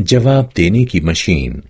जवाब देने की मशीन।